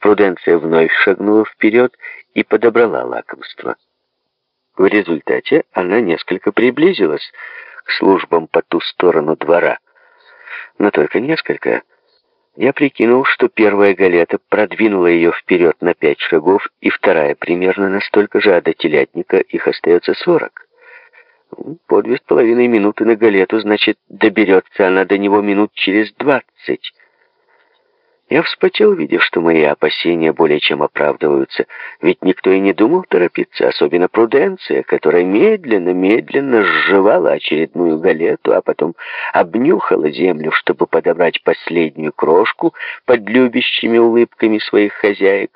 Пруденция вновь шагнула вперед и подобрала лакомство. В результате она несколько приблизилась к службам по ту сторону двора. Но только несколько. Я прикинул, что первая галета продвинула ее вперед на пять шагов, и вторая примерно настолько же, а до телятника их остается сорок. По две с половиной минуты на галету, значит, доберется она до него минут через двадцать. Я вспотел, видя, что мои опасения более чем оправдываются, ведь никто и не думал торопиться, особенно Пруденция, которая медленно-медленно сживала очередную галету, а потом обнюхала землю, чтобы подобрать последнюю крошку под любящими улыбками своих хозяек.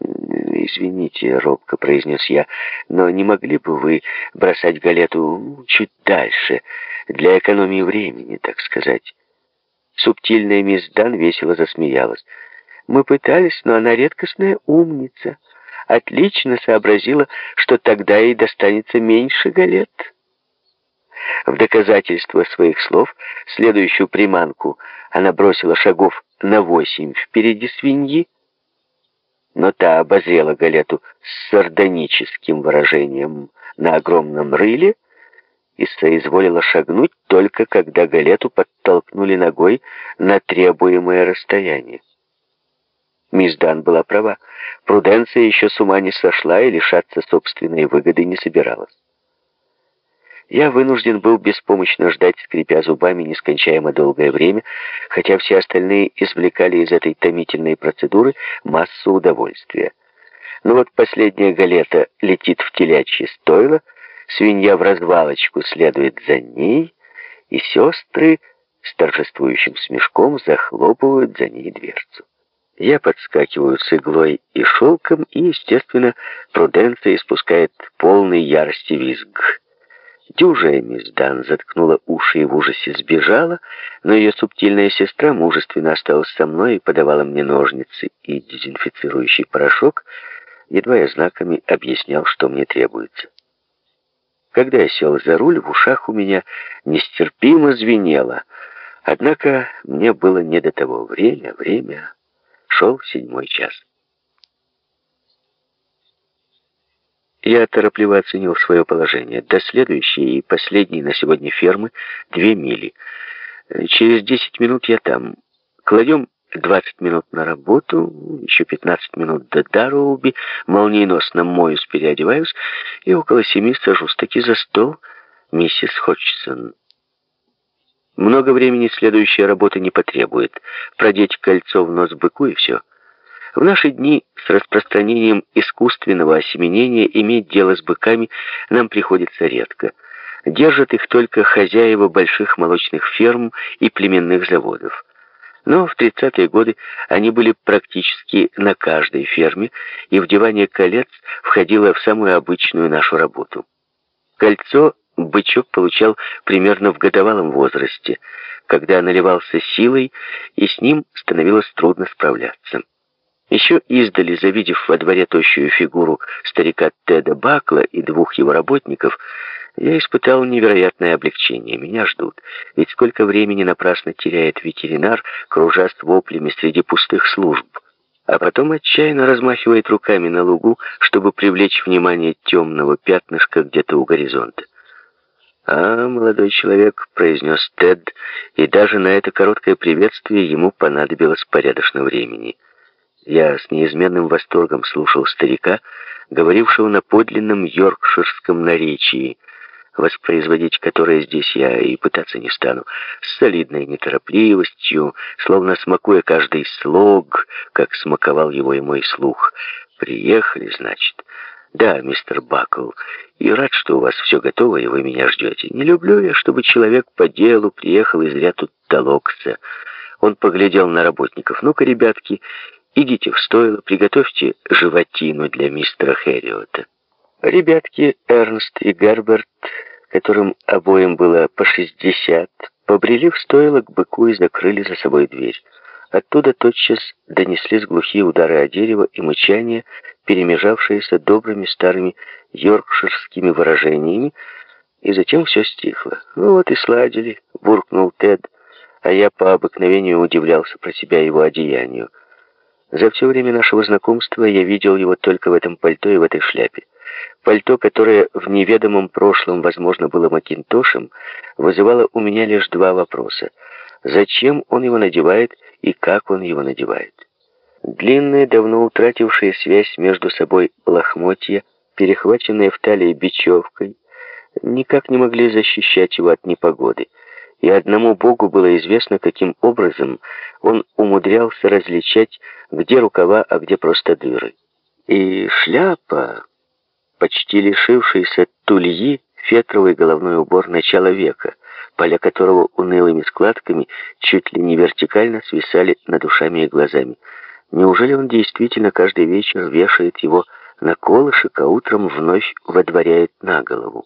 «Извините», — робко произнес я, — «но не могли бы вы бросать галету чуть дальше, для экономии времени, так сказать?» Субтильная мисс Дан весело засмеялась. «Мы пытались, но она редкостная умница. Отлично сообразила, что тогда ей достанется меньше галет». В доказательство своих слов следующую приманку она бросила шагов на восемь впереди свиньи, но та обозрела галету с сардоническим выражением на огромном рыле и соизволила шагнуть только когда галету подтолкнули ногой на требуемое расстояние. Мисс Дан была права. Пруденция еще с ума не сошла и лишаться собственной выгоды не собиралась. Я вынужден был беспомощно ждать, скрипя зубами нескончаемо долгое время, хотя все остальные извлекали из этой томительной процедуры массу удовольствия. Но вот последняя галета летит в телячье стойло, свинья в развалочку следует за ней, и сестры с торжествующим смешком захлопывают за ней дверцу. Я подскакиваю с иглой и шелком, и, естественно, Пруденция испускает полный ярости визг. Дюжая мисс Дан заткнула уши и в ужасе сбежала, но ее субтильная сестра мужественно осталась со мной и подавала мне ножницы и дезинфицирующий порошок, едва я знаками объяснял, что мне требуется. Когда я сел за руль, в ушах у меня нестерпимо звенело. Однако мне было не до того. Время, время. Шел седьмой час. Я торопливо оценил свое положение. До следующей и последней на сегодня фермы две мили. Через десять минут я там. Кладем 20 минут на работу, еще 15 минут до Дароуби, молниеносно моюсь, переодеваюсь, и около семи сажусь таки за стол миссис Ходжсон. Много времени следующая работа не потребует. Продеть кольцо в нос быку и все. В наши дни с распространением искусственного осеменения иметь дело с быками нам приходится редко. Держат их только хозяева больших молочных ферм и племенных заводов. Но в 30-е годы они были практически на каждой ферме, и вдевание колец входило в самую обычную нашу работу. Кольцо бычок получал примерно в годовалом возрасте, когда наливался силой, и с ним становилось трудно справляться. Еще издали, завидев во дворе тощую фигуру старика Теда Бакла и двух его работников, я испытал невероятное облегчение. Меня ждут. Ведь сколько времени напрасно теряет ветеринар, кружа воплями среди пустых служб. А потом отчаянно размахивает руками на лугу, чтобы привлечь внимание темного пятнышка где-то у горизонта. «А, молодой человек», — произнес Тед, и даже на это короткое приветствие ему понадобилось порядочно времени. Я с неизменным восторгом слушал старика, говорившего на подлинном йоркширском наречии — воспроизводить которое здесь я и пытаться не стану, с солидной неторопливостью, словно смакуя каждый слог, как смаковал его и мой слух. «Приехали, значит?» «Да, мистер Бакл, и рад, что у вас все готово, и вы меня ждете. Не люблю я, чтобы человек по делу приехал и зря тут толокся». Он поглядел на работников. «Ну-ка, ребятки, идите в стойло, приготовьте животину для мистера Хэриота». Ребятки Эрнст и Герберт, которым обоим было по шестьдесят, побрели в стойло к быку и закрыли за собой дверь. Оттуда тотчас донеслись глухие удары о дерево и мычание, перемежавшиеся добрыми старыми йоркширскими выражениями, и затем все стихло. «Ну вот и сладили», — буркнул Тед, а я по обыкновению удивлялся про себя его одеянию. За все время нашего знакомства я видел его только в этом пальто и в этой шляпе. Пальто, которое в неведомом прошлом, возможно, было макинтошем, вызывало у меня лишь два вопроса. Зачем он его надевает и как он его надевает? Длинные, давно утратившие связь между собой лохмотья, перехваченные в талии бечевкой, никак не могли защищать его от непогоды и одному Богу было известно, каким образом он умудрялся различать, где рукава, а где просто дыры. И шляпа, почти лишившаяся тульи, фетровый головной убор начала века, поля которого унылыми складками чуть ли не вертикально свисали над ушами и глазами. Неужели он действительно каждый вечер вешает его на колышек, а утром вновь водворяет на голову?